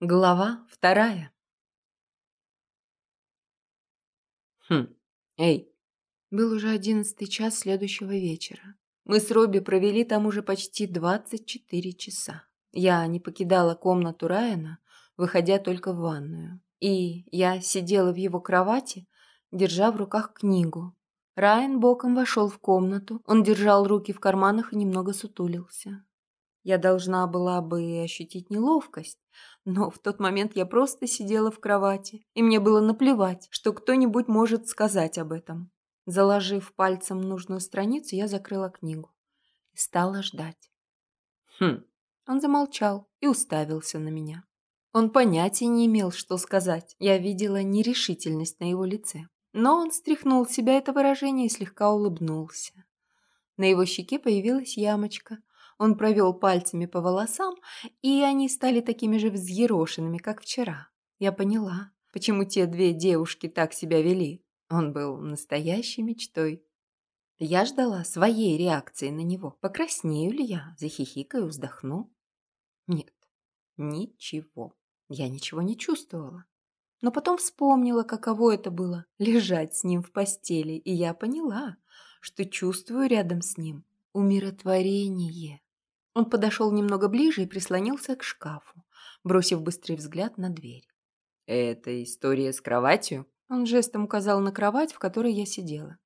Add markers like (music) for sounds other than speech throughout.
Глава вторая. Хм, эй. Был уже одиннадцатый час следующего вечера. Мы с Робби провели там уже почти двадцать четыре часа. Я не покидала комнату Райана, выходя только в ванную. И я сидела в его кровати, держа в руках книгу. Райан боком вошел в комнату, он держал руки в карманах и немного сутулился. Я должна была бы ощутить неловкость, но в тот момент я просто сидела в кровати, и мне было наплевать, что кто-нибудь может сказать об этом. Заложив пальцем нужную страницу, я закрыла книгу и стала ждать. Хм. Он замолчал и уставился на меня. Он понятия не имел, что сказать. Я видела нерешительность на его лице. Но он стряхнул с себя это выражение и слегка улыбнулся. На его щеке появилась ямочка, он провел пальцами по волосам, и они стали такими же взъерошенными, как вчера. Я поняла, почему те две девушки так себя вели. Он был настоящей мечтой. Я ждала своей реакции на него. Покраснею ли я, захихикаю, вздохну? Нет, ничего. Я ничего не чувствовала. Но потом вспомнила, каково это было – лежать с ним в постели, и я поняла, что чувствую рядом с ним умиротворение. Он подошел немного ближе и прислонился к шкафу, бросив быстрый взгляд на дверь. «Это история с кроватью?» Он жестом указал на кровать, в которой я сидела.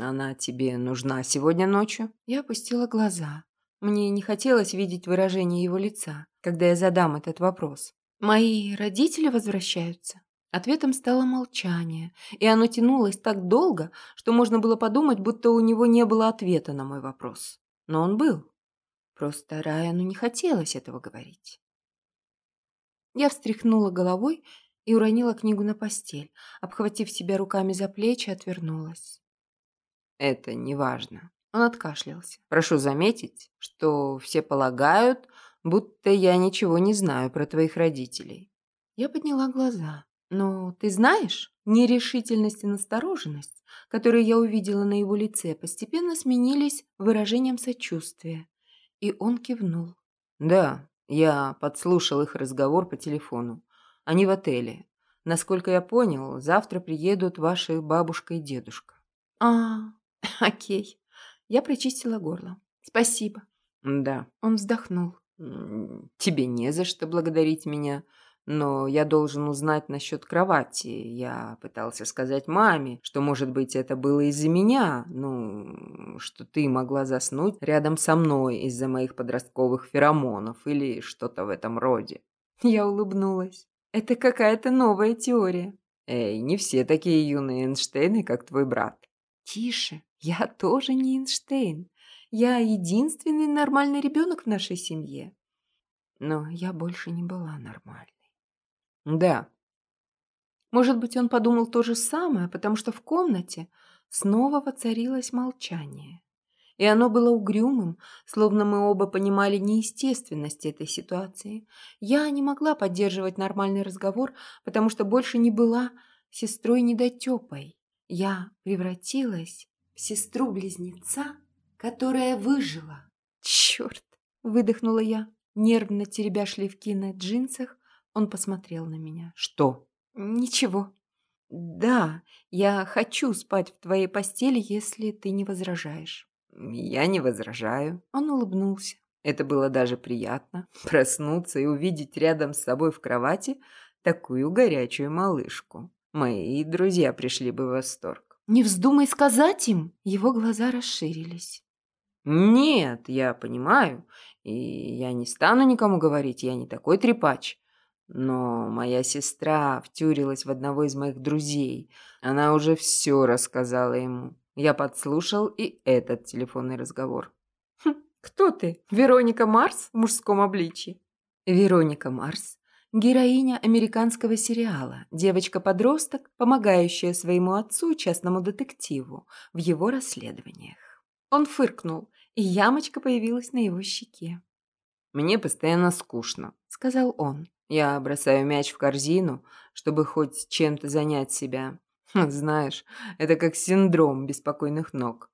«Она тебе нужна сегодня ночью?» Я опустила глаза. Мне не хотелось видеть выражение его лица, когда я задам этот вопрос. «Мои родители возвращаются?» Ответом стало молчание, и оно тянулось так долго, что можно было подумать, будто у него не было ответа на мой вопрос. Но он был. Просто Райану не хотелось этого говорить. Я встряхнула головой и уронила книгу на постель, обхватив себя руками за плечи, отвернулась. «Это не важно». Он откашлялся. «Прошу заметить, что все полагают, будто я ничего не знаю про твоих родителей». Я подняла глаза. «Но ты знаешь, нерешительность и настороженность, которые я увидела на его лице, постепенно сменились выражением сочувствия и он кивнул. «Да, я подслушал их разговор по телефону. Они в отеле. Насколько я понял, завтра приедут ваши бабушка и дедушка». «А, (laughs) окей». Я прочистила горло. «Спасибо». «Да». Он вздохнул. «Тебе не за что благодарить меня. Но я должен узнать насчет кровати. Я пытался сказать маме, что, может быть, это было из-за меня. Ну, что ты могла заснуть рядом со мной из-за моих подростковых феромонов или что-то в этом роде. Я улыбнулась. Это какая-то новая теория. Эй, не все такие юные Эйнштейны, как твой брат. Тише, я тоже не Эйнштейн. Я единственный нормальный ребенок в нашей семье. Но я больше не была нормальной. Да. Может быть, он подумал то же самое, потому что в комнате снова воцарилось молчание. И оно было угрюмым, словно мы оба понимали неестественность этой ситуации. Я не могла поддерживать нормальный разговор, потому что больше не была сестрой недотепой. Я превратилась в сестру-близнеца, которая выжила. «Черт!» – выдохнула я, нервно теребя шлевки на джинсах, он посмотрел на меня. «Что?» «Ничего». «Да, я хочу спать в твоей постели, если ты не возражаешь». «Я не возражаю». Он улыбнулся. Это было даже приятно. Проснуться и увидеть рядом с собой в кровати такую горячую малышку. Мои друзья пришли бы в восторг. «Не вздумай сказать им!» Его глаза расширились. «Нет, я понимаю. И я не стану никому говорить, я не такой трепач. Но моя сестра втюрилась в одного из моих друзей. Она уже все рассказала ему. Я подслушал и этот телефонный разговор. Хм, «Кто ты? Вероника Марс в мужском обличье?» Вероника Марс – героиня американского сериала, девочка-подросток, помогающая своему отцу, частному детективу, в его расследованиях. Он фыркнул, и ямочка появилась на его щеке. «Мне постоянно скучно», – сказал он. Я бросаю мяч в корзину, чтобы хоть чем-то занять себя. (laughs) Знаешь, это как синдром беспокойных ног.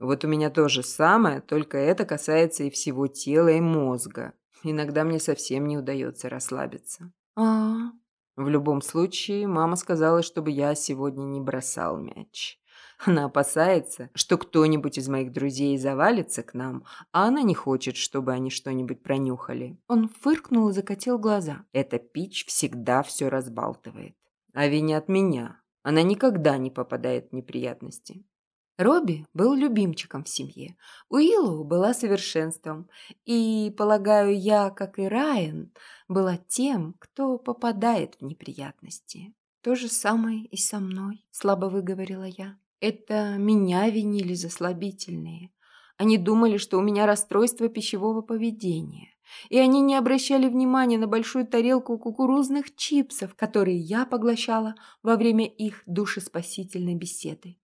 Вот у меня то же самое, только это касается и всего тела, и мозга. Иногда мне совсем не удается расслабиться. А, В любом случае, мама сказала, чтобы я сегодня не бросал мяч. Она опасается, что кто-нибудь из моих друзей завалится к нам, а она не хочет, чтобы они что-нибудь пронюхали. он фыркнул и закатил глаза. Эта пич всегда все разбалтывает. А от меня. Она никогда не попадает в неприятности. Робби был любимчиком в семье. Уиллоу была совершенством. И, полагаю, я, как и Райан, была тем, кто попадает в неприятности. То же самое и со мной, слабо выговорила я. Это меня винили за слабительные. Они думали, что у меня расстройство пищевого поведения. И они не обращали внимания на большую тарелку кукурузных чипсов, которые я поглощала во время их душеспасительной беседы.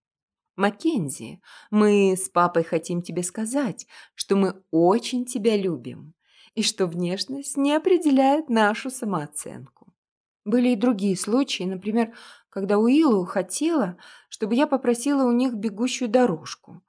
Маккензи, мы с папой хотим тебе сказать, что мы очень тебя любим и что внешность не определяет нашу самооценку. Были и другие случаи, например, когда Уиллу хотела, чтобы я попросила у них бегущую дорожку.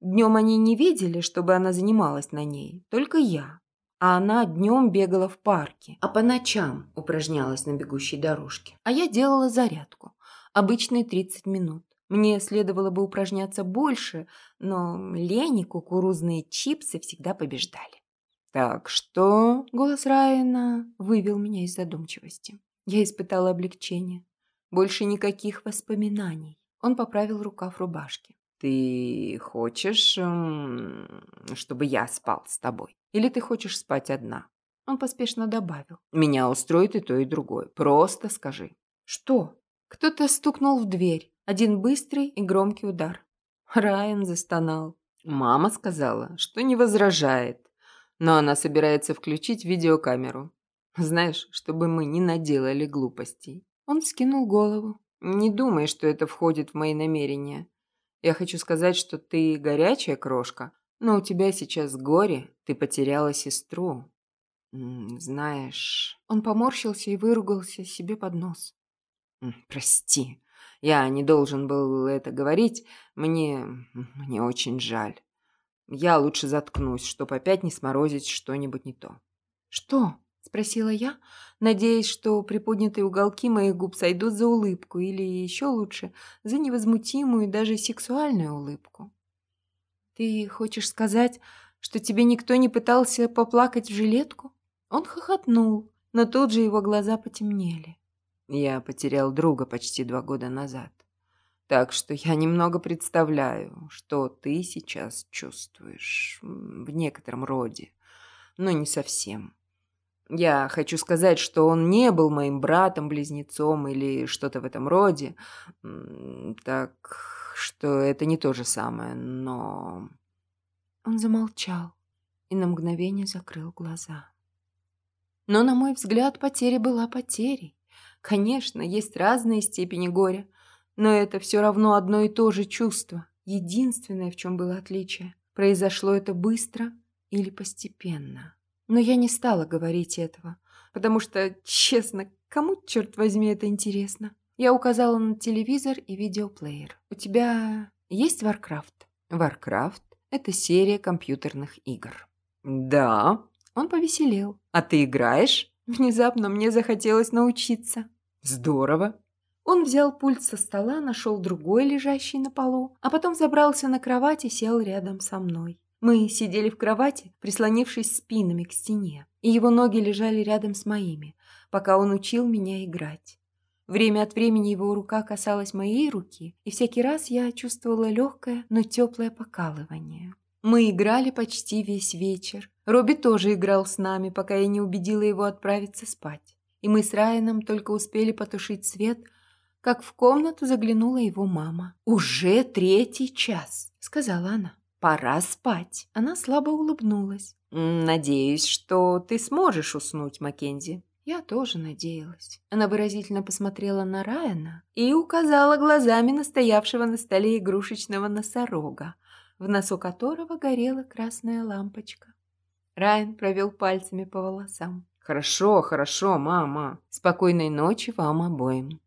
Днем они не видели, чтобы она занималась на ней, только я. А она днем бегала в парке, а по ночам упражнялась на бегущей дорожке. А я делала зарядку, обычные 30 минут. Мне следовало бы упражняться больше, но лень и кукурузные чипсы всегда побеждали. Так что... Голос Райана вывел меня из задумчивости. Я испытала облегчение. Больше никаких воспоминаний. Он поправил рукав рубашки. Ты хочешь, м, чтобы я спал с тобой? Или ты хочешь спать одна? Он поспешно добавил. Меня устроит и то, и другое. Просто скажи. Что? Кто-то стукнул в дверь. Один быстрый и громкий удар. Райан застонал. Мама сказала, что не возражает, но она собирается включить видеокамеру. Знаешь, чтобы мы не наделали глупостей. Он скинул голову. Не думай, что это входит в мои намерения. Я хочу сказать, что ты горячая крошка, но у тебя сейчас горе, ты потеряла сестру. Знаешь... Он поморщился и выругался себе под нос. Прости, я не должен был это говорить. Мне... мне очень жаль. Я лучше заткнусь, чтобы опять не сморозить что-нибудь не то. «Что?» – спросила я, надеясь, что приподнятые уголки моих губ сойдут за улыбку или еще лучше, за невозмутимую даже сексуальную улыбку. «Ты хочешь сказать, что тебе никто не пытался поплакать в жилетку?» Он хохотнул, но тут же его глаза потемнели. Я потерял друга почти два года назад. Так что я немного представляю, что ты сейчас чувствуешь. В некотором роде. Но не совсем. Я хочу сказать, что он не был моим братом-близнецом или что-то в этом роде. Так что это не то же самое, но... Он замолчал и на мгновение закрыл глаза. Но, на мой взгляд, потеря была потерей. Конечно, есть разные степени горя, но это все равно одно и то же чувство. Единственное, в чем было отличие. Произошло это быстро или постепенно. Но я не стала говорить этого, потому что, честно, кому, черт возьми, это интересно? Я указала на телевизор и видеоплеер. «У тебя есть Warcraft?» Warcraft? Это серия компьютерных игр. Да. Он повеселел. А ты играешь? Внезапно мне захотелось научиться. Здорово. Он взял пульт со стола, нашел другой, лежащий на полу, а потом забрался на кровать и сел рядом со мной. Мы сидели в кровати, прислонившись спинами к стене, и его ноги лежали рядом с моими, пока он учил меня играть. Время от времени его рука касалась моей руки, и всякий раз я чувствовала легкое, но теплое покалывание. Мы играли почти весь вечер. Робби тоже играл с нами, пока я не убедила его отправиться спать. И мы с Райаном только успели потушить свет, как в комнату заглянула его мама. «Уже третий час», — сказала она. «Пора спать». Она слабо улыбнулась. Надеюсь, что ты сможешь уснуть, Маккензи. Я тоже надеялась. Она выразительно посмотрела на Райана и указала глазами на стоявшего на столе игрушечного носорога, в носу которого горела красная лампочка. Райан провел пальцами по волосам. Хорошо, хорошо, мама. Спокойной ночи вам обоим.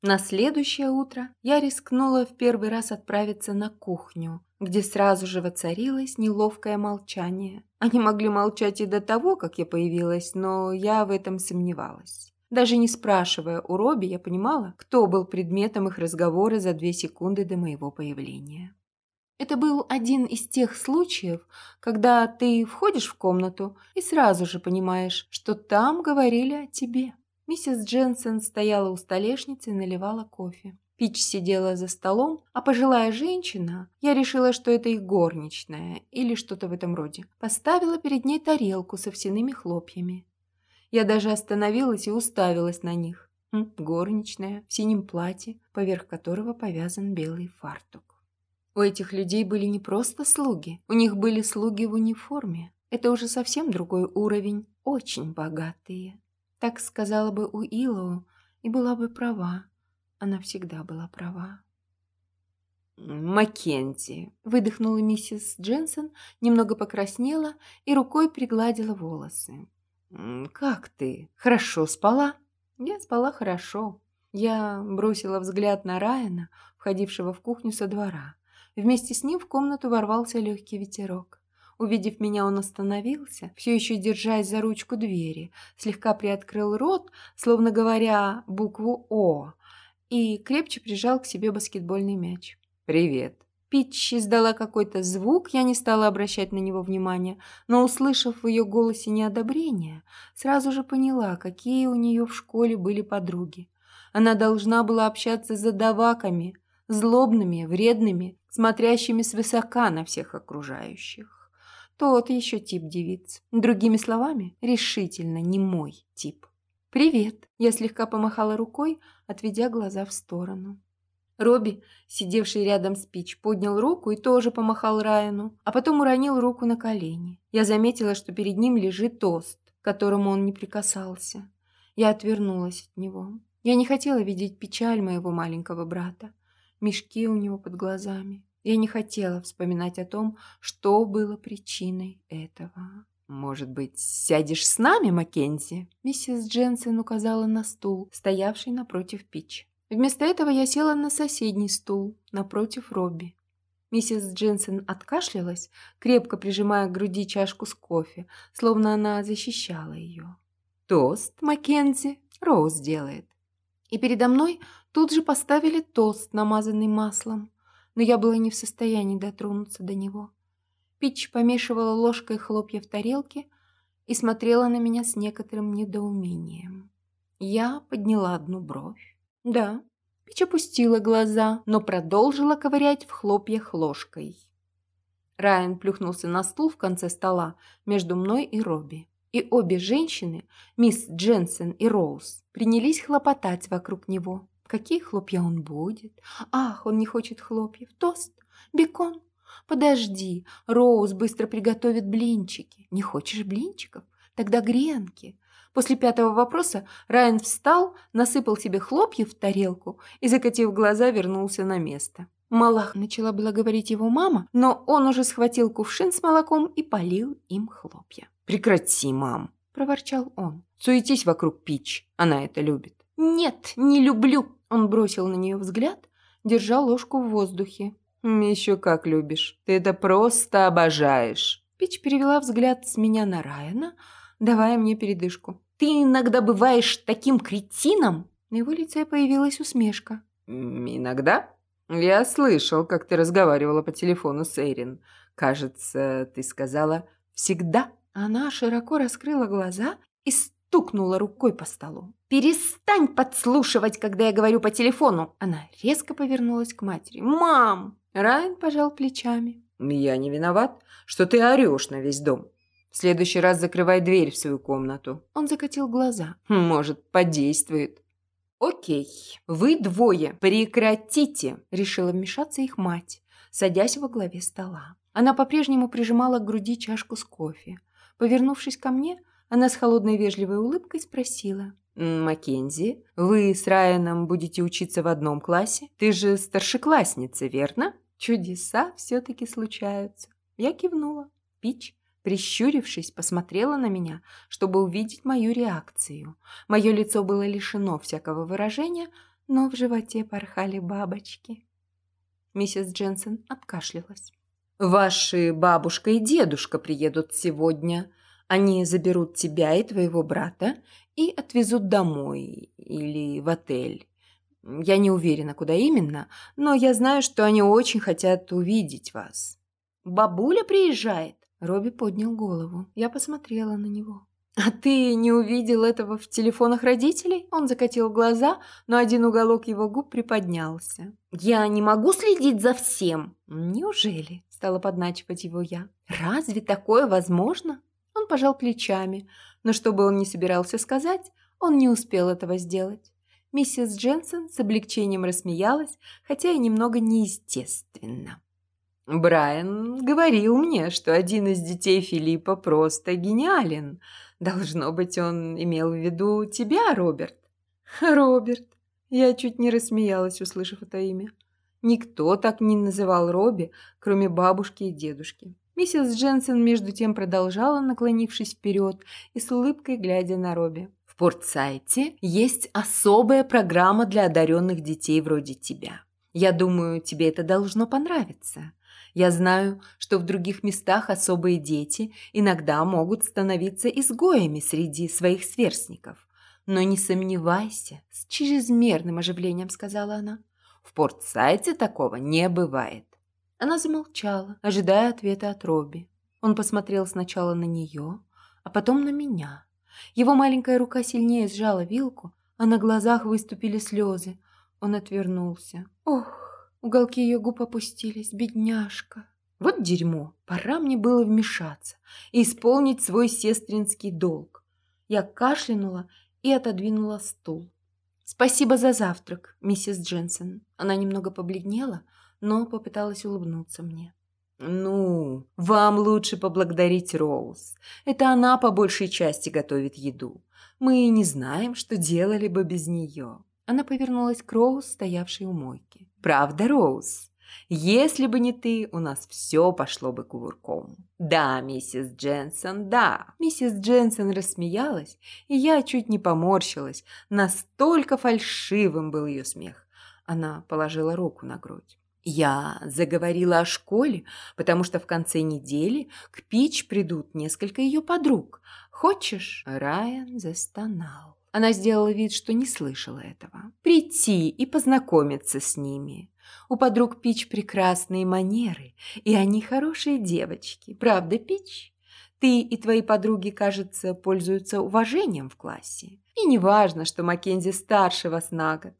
На следующее утро я рискнула в первый раз отправиться на кухню, где сразу же воцарилось неловкое молчание. Они могли молчать и до того, как я появилась, но я в этом сомневалась. Даже не спрашивая у Робби, я понимала, кто был предметом их разговора за две секунды до моего появления. Это был один из тех случаев, когда ты входишь в комнату и сразу же понимаешь, что там говорили о тебе. Миссис Дженсен стояла у столешницы и наливала кофе. Пич сидела за столом, а пожилая женщина, я решила, что это их горничная или что-то в этом роде, поставила перед ней тарелку с овсяными хлопьями. Я даже остановилась и уставилась на них. Горничная в синем платье, поверх которого повязан белый фартук. У этих людей были не просто слуги, у них были слуги в униформе. Это уже совсем другой уровень, очень богатые. Так сказала бы у Илоу, и была бы права. Она всегда была права. «Маккензи», — выдохнула миссис Дженсен, немного покраснела и рукой пригладила волосы. «Как ты? Хорошо спала?» «Я спала хорошо». Я бросила взгляд на Райана, входившего в кухню со двора. Вместе с ним в комнату ворвался легкий ветерок. Увидев меня, он остановился, все еще держась за ручку двери, слегка приоткрыл рот, словно говоря букву «О», и крепче прижал к себе баскетбольный мяч. «Привет». Питч издала какой-то звук, я не стала обращать на него внимания, но, услышав в ее голосе неодобрение, сразу же поняла, какие у нее в школе были подруги. Она должна была общаться с задаваками, злобными, вредными, смотрящими свысока на всех окружающих. Тот еще тип девиц. Другими словами, решительно не мой тип. «Привет!» Я слегка помахала рукой, отведя глаза в сторону. Робби, сидевший рядом с Пич, поднял руку и тоже помахал Райану, а потом уронил руку на колени. Я заметила, что перед ним лежит тост, к которому он не прикасался. Я отвернулась от него. Я не хотела видеть печаль моего маленького брата мешки у него под глазами. Я не хотела вспоминать о том, что было причиной этого. «Может быть, сядешь с нами, Маккензи?» Миссис Дженсен указала на стул, стоявший напротив Пич. Вместо этого я села на соседний стул, напротив Робби. Миссис Дженсен откашлялась, крепко прижимая к груди чашку с кофе, словно она защищала ее. «Тост, Маккензи, Роуз делает». И передо мной Тут же поставили тост, намазанный маслом, но я была не в состоянии дотронуться до него. Пич помешивала ложкой хлопья в тарелке и смотрела на меня с некоторым недоумением. Я подняла одну бровь. Да, Пич опустила глаза, но продолжила ковырять в хлопьях ложкой. Райан плюхнулся на стул в конце стола между мной и Робби. И обе женщины, мисс Дженсен и Роуз, принялись хлопотать вокруг него. Какие хлопья он будет? Ах, он не хочет хлопьев. Тост? Бекон? Подожди, Роуз быстро приготовит блинчики. Не хочешь блинчиков? Тогда гренки. После пятого вопроса Райан встал, насыпал себе хлопьев в тарелку и, закатив глаза, вернулся на место. Малах начала было говорить его мама, но он уже схватил кувшин с молоком и полил им хлопья. «Прекрати, мам!» – проворчал он. «Суетись вокруг Пич, она это любит». «Нет, не люблю!» Он бросил на нее взгляд, держа ложку в воздухе. «Еще как любишь. Ты это просто обожаешь». Пич перевела взгляд с меня на Райана, давая мне передышку. «Ты иногда бываешь таким кретином?» На его лице появилась усмешка. «Иногда? Я слышал, как ты разговаривала по телефону с Эйрин. Кажется, ты сказала «всегда». Она широко раскрыла глаза и стукнула рукой по столу. «Перестань подслушивать, когда я говорю по телефону!» Она резко повернулась к матери. «Мам!» Райан пожал плечами. «Я не виноват, что ты орешь на весь дом. В следующий раз закрывай дверь в свою комнату». Он закатил глаза. «Может, подействует». «Окей, вы двое, прекратите!» Решила вмешаться их мать, садясь во главе стола. Она по-прежнему прижимала к груди чашку с кофе. Повернувшись ко мне, она с холодной вежливой улыбкой спросила. «Маккензи, вы с Райаном будете учиться в одном классе? Ты же старшеклассница, верно?» «Чудеса все-таки случаются». Я кивнула. Пич, прищурившись, посмотрела на меня, чтобы увидеть мою реакцию. Мое лицо было лишено всякого выражения, но в животе порхали бабочки. Миссис Дженсен откашлялась. Ваши бабушка и дедушка приедут сегодня. Они заберут тебя и твоего брата и отвезут домой или в отель. Я не уверена, куда именно, но я знаю, что они очень хотят увидеть вас. Бабуля приезжает. Робби поднял голову. Я посмотрела на него. (laughs) «А ты не увидел этого в телефонах родителей?» Он закатил глаза, но один уголок его губ приподнялся. «Я не могу следить за всем!» «Неужели?» – стала подначивать его я. «Разве такое возможно?» Он пожал плечами, но что бы он ни собирался сказать, он не успел этого сделать. Миссис Дженсен с облегчением рассмеялась, хотя и немного неестественно. «Брайан говорил мне, что один из детей Филиппа просто гениален. Должно быть, он имел в виду тебя, Роберт». «Роберт». Я чуть не рассмеялась, услышав это имя. Никто так не называл Робби, кроме бабушки и дедушки. Миссис Дженсен между тем продолжала, наклонившись вперед и с улыбкой глядя на Робби. В Портсайте есть особая программа для одаренных детей вроде тебя. Я думаю, тебе это должно понравиться. Я знаю, что в других местах особые дети иногда могут становиться изгоями среди своих сверстников. Но не сомневайся, с чрезмерным оживлением сказала она. В Портсайте такого не бывает. Она замолчала, ожидая ответа от Робби. Он посмотрел сначала на нее, а потом на меня. Его маленькая рука сильнее сжала вилку, а на глазах выступили слезы. Он отвернулся. Ох! Уголки ее губ опустились. Бедняжка. Вот дерьмо. Пора мне было вмешаться и исполнить свой сестринский долг. Я кашлянула и отодвинула стул. «Спасибо за завтрак, миссис Дженсен». Она немного побледнела, но попыталась улыбнуться мне. «Ну, вам лучше поблагодарить Роуз. Это она по большей части готовит еду. Мы не знаем, что делали бы без нее». Она повернулась к Роуз, стоявшей у мойки. Правда, Роуз? Если бы не ты, у нас все пошло бы кувырком. Да, миссис Дженсон, да. Миссис Дженсон рассмеялась, и я чуть не поморщилась. Настолько фальшивым был ее смех. Она положила руку на грудь. Я заговорила о школе, потому что в конце недели к Пич придут несколько ее подруг. Хочешь? Райан застонал. Она сделала вид, что не слышала этого. Прийти и познакомиться с ними. У подруг Пич прекрасные манеры, и они хорошие девочки. Правда, Пич? Ты и твои подруги, кажется, пользуются уважением в классе. И не важно, что Маккензи старше вас на год.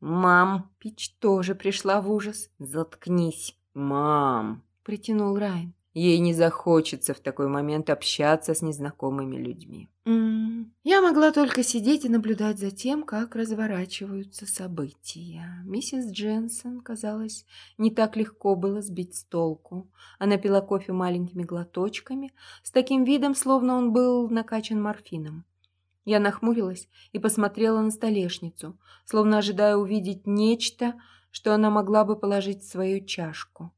Мам, Пич тоже пришла в ужас. Заткнись. Мам, притянул Райан. Ей не захочется в такой момент общаться с незнакомыми людьми. Mm. Я могла только сидеть и наблюдать за тем, как разворачиваются события. Миссис Дженсон, казалось, не так легко было сбить с толку. Она пила кофе маленькими глоточками, с таким видом, словно он был накачан морфином. Я нахмурилась и посмотрела на столешницу, словно ожидая увидеть нечто, что она могла бы положить в свою чашку.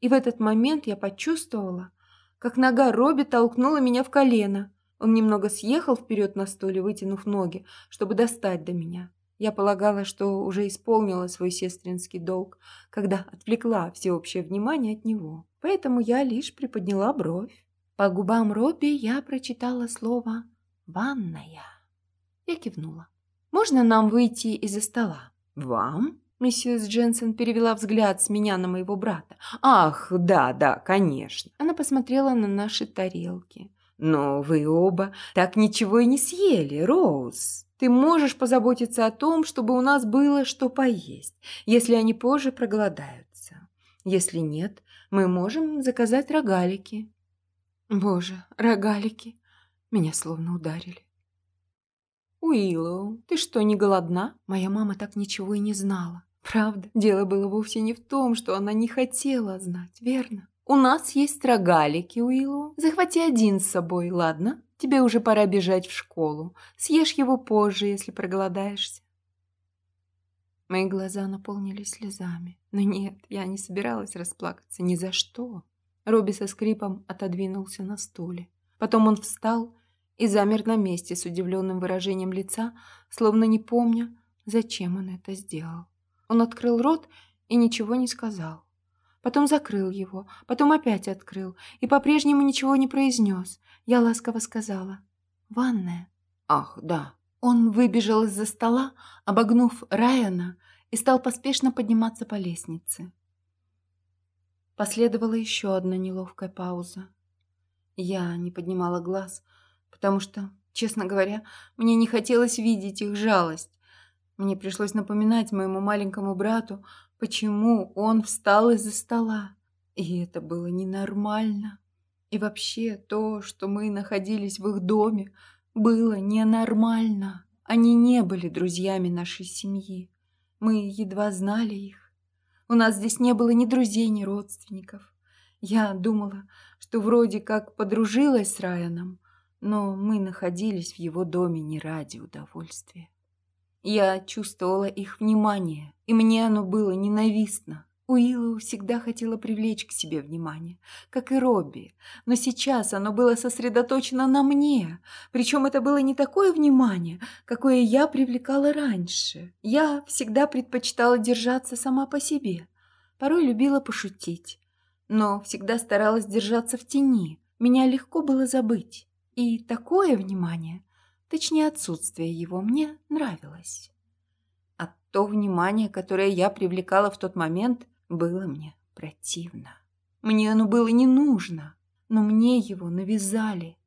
И в этот момент я почувствовала, как нога Робби толкнула меня в колено. Он немного съехал вперед на стуле, вытянув ноги, чтобы достать до меня. Я полагала, что уже исполнила свой сестринский долг, когда отвлекла всеобщее внимание от него. Поэтому я лишь приподняла бровь. По губам Робби я прочитала слово «ванная». Я кивнула. «Можно нам выйти из-за стола?» «Вам?» Миссис Дженсен перевела взгляд с меня на моего брата. «Ах, да, да, конечно». Она посмотрела на наши тарелки. «Но вы оба так ничего и не съели, Роуз. Ты можешь позаботиться о том, чтобы у нас было что поесть, если они позже проголодаются. Если нет, мы можем заказать рогалики». Боже, рогалики. Меня словно ударили. «Уиллоу, ты что, не голодна?» Моя мама так ничего и не знала. Правда, дело было вовсе не в том, что она не хотела знать, верно? У нас есть рогалики, Уиллу. Захвати один с собой, ладно? Тебе уже пора бежать в школу. Съешь его позже, если проголодаешься. Мои глаза наполнились слезами. Но нет, я не собиралась расплакаться ни за что. Робби со скрипом отодвинулся на стуле. Потом он встал и замер на месте с удивленным выражением лица, словно не помня, зачем он это сделал. Он открыл рот и ничего не сказал. потом закрыл его, потом опять открыл и по-прежнему ничего не произнес. Я ласково сказала «Ванная». «Ах, да». Он выбежал из-за стола, обогнув Райана, и стал поспешно подниматься по лестнице. Последовала еще одна неловкая пауза. Я не поднимала глаз, потому что, честно говоря, мне не хотелось видеть их жалость. Мне пришлось напоминать моему маленькому брату, почему он встал из-за стола. И это было ненормально. И вообще то, что мы находились в их доме, было ненормально. Они не были друзьями нашей семьи. Мы едва знали их. У нас здесь не было ни друзей, ни родственников. Я думала, что вроде как подружилась с Райаном, но мы находились в его доме не ради удовольствия. Я чувствовала их внимание, и мне оно было ненавистно. Уиллоу всегда хотела привлечь к себе внимание, как и Робби, но сейчас оно было сосредоточено на мне, причем это было не такое внимание, какое я привлекала раньше. Я всегда предпочитала держаться сама по себе, порой любила пошутить, но всегда старалась держаться в тени, меня легко было забыть. И такое внимание Точнее, отсутствие его мне нравилось. А то внимание, которое я привлекала в тот момент, было мне противно. Мне оно было не нужно, но мне его навязали.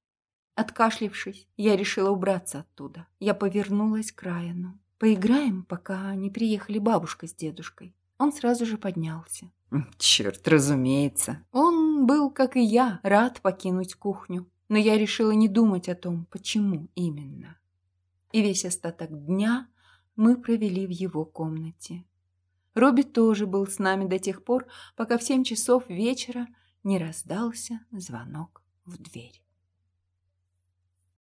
Откашлившись, я решила убраться оттуда. Я повернулась к Райану. «Поиграем, пока не приехали бабушка с дедушкой». Он сразу же поднялся. «Черт, разумеется». Он был, как и я, рад покинуть кухню но я решила не думать о том, почему именно. И весь остаток дня мы провели в его комнате. Робби тоже был с нами до тех пор, пока в семь часов вечера не раздался звонок в дверь.